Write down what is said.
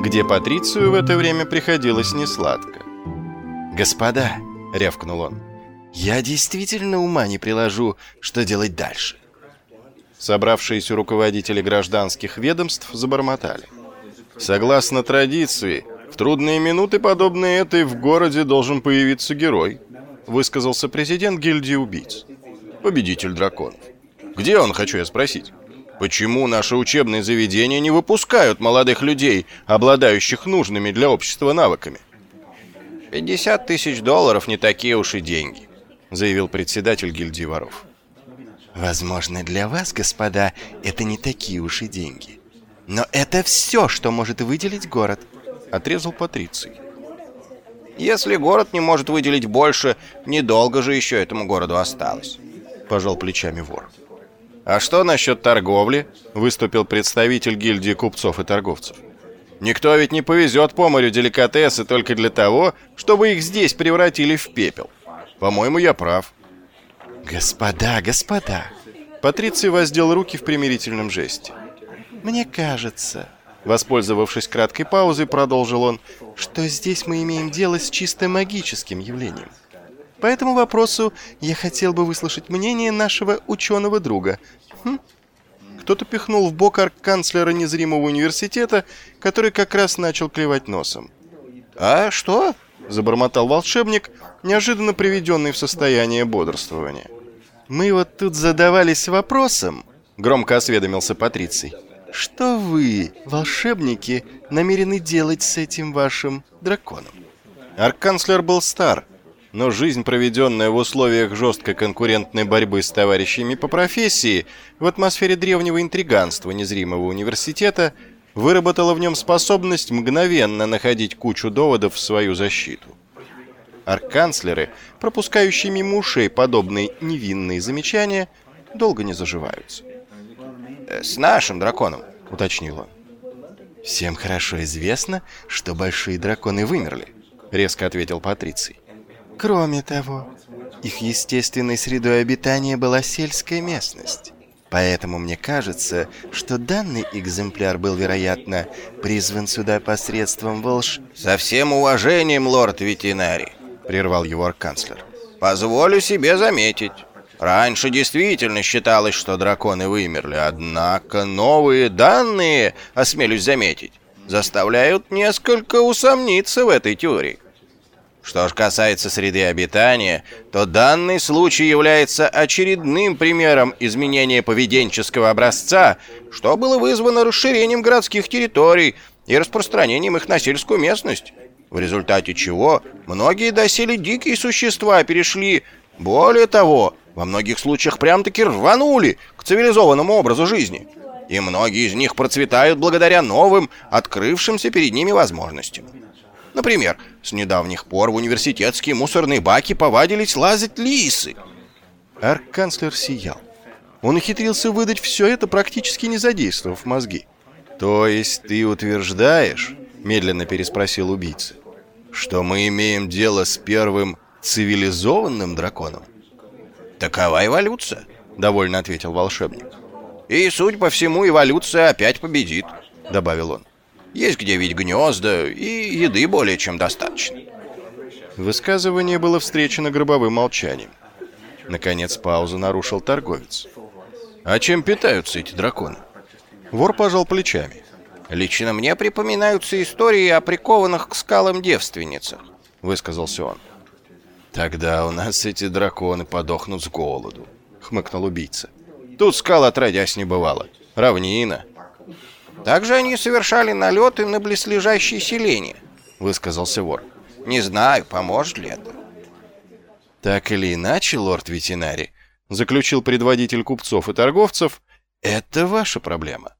где Патрицию в это время приходилось несладко. «Господа!» — рявкнул он. «Я действительно ума не приложу, что делать дальше». Собравшиеся руководители гражданских ведомств забормотали. Согласно традиции, в трудные минуты, подобные этой, в городе должен появиться герой, высказался президент гильдии убийц. Победитель драконов. Где он, хочу я спросить? Почему наши учебные заведения не выпускают молодых людей, обладающих нужными для общества навыками? 50 тысяч долларов не такие уж и деньги, заявил председатель гильдии воров. Возможно, для вас, господа, это не такие уж и деньги. Но это все, что может выделить город, отрезал Патриций. Если город не может выделить больше, недолго же еще этому городу осталось, пожал плечами вор. А что насчет торговли? Выступил представитель гильдии купцов и торговцев. Никто ведь не повезет по морю деликатесы только для того, чтобы их здесь превратили в пепел. По-моему, я прав. «Господа, господа!» Патриций воздел руки в примирительном жесте. «Мне кажется...» Воспользовавшись краткой паузой, продолжил он, что здесь мы имеем дело с чисто магическим явлением. По этому вопросу я хотел бы выслушать мнение нашего ученого друга. Хм? Кто-то пихнул в бок арк-канцлера незримого университета, который как раз начал клевать носом. «А что?» — забормотал волшебник, неожиданно приведенный в состояние бодрствования. «Мы вот тут задавались вопросом», — громко осведомился Патриций. «Что вы, волшебники, намерены делать с этим вашим драконом?» Арканцлер был стар, но жизнь, проведенная в условиях жесткой конкурентной борьбы с товарищами по профессии, в атмосфере древнего интриганства незримого университета, выработала в нем способность мгновенно находить кучу доводов в свою защиту. Арканцлеры, пропускающие мимо ушей подобные невинные замечания, долго не заживаются. Э, «С нашим драконом», — уточнил он. «Всем хорошо известно, что большие драконы вымерли», — резко ответил Патриций. «Кроме того, их естественной средой обитания была сельская местность. Поэтому мне кажется, что данный экземпляр был, вероятно, призван сюда посредством волш... «Со всем уважением, лорд-ветеринарий», — прервал его арканцлер. «Позволю себе заметить. Раньше действительно считалось, что драконы вымерли, однако новые данные, осмелюсь заметить, заставляют несколько усомниться в этой теории. Что же касается среды обитания, то данный случай является очередным примером изменения поведенческого образца, что было вызвано расширением городских территорий и распространением их на сельскую местность, в результате чего многие доселе дикие существа перешли, более того, во многих случаях прям-таки рванули к цивилизованному образу жизни. И многие из них процветают благодаря новым, открывшимся перед ними возможностям. Например, с недавних пор в университетские мусорные баки повадились лазать лисы. Арк-канцлер сиял. Он ухитрился выдать все это, практически не задействовав мозги. «То есть ты утверждаешь, — медленно переспросил убийца, — что мы имеем дело с первым цивилизованным драконом?» «Такова эволюция», — довольно ответил волшебник. «И, судя по всему, эволюция опять победит», — добавил он. Есть где ведь гнезда, и еды более чем достаточно. Высказывание было встречено гробовым молчанием. Наконец паузу нарушил торговец. «А чем питаются эти драконы?» Вор пожал плечами. «Лично мне припоминаются истории о прикованных к скалам девственницах», — высказался он. «Тогда у нас эти драконы подохнут с голоду», — хмыкнул убийца. «Тут скал отродясь не бывало. Равнина, также они совершали налеты на близлежащие селения, высказался вор. Не знаю, поможет ли это. Так или иначе, лорд ветеринарий, заключил предводитель купцов и торговцев, это ваша проблема.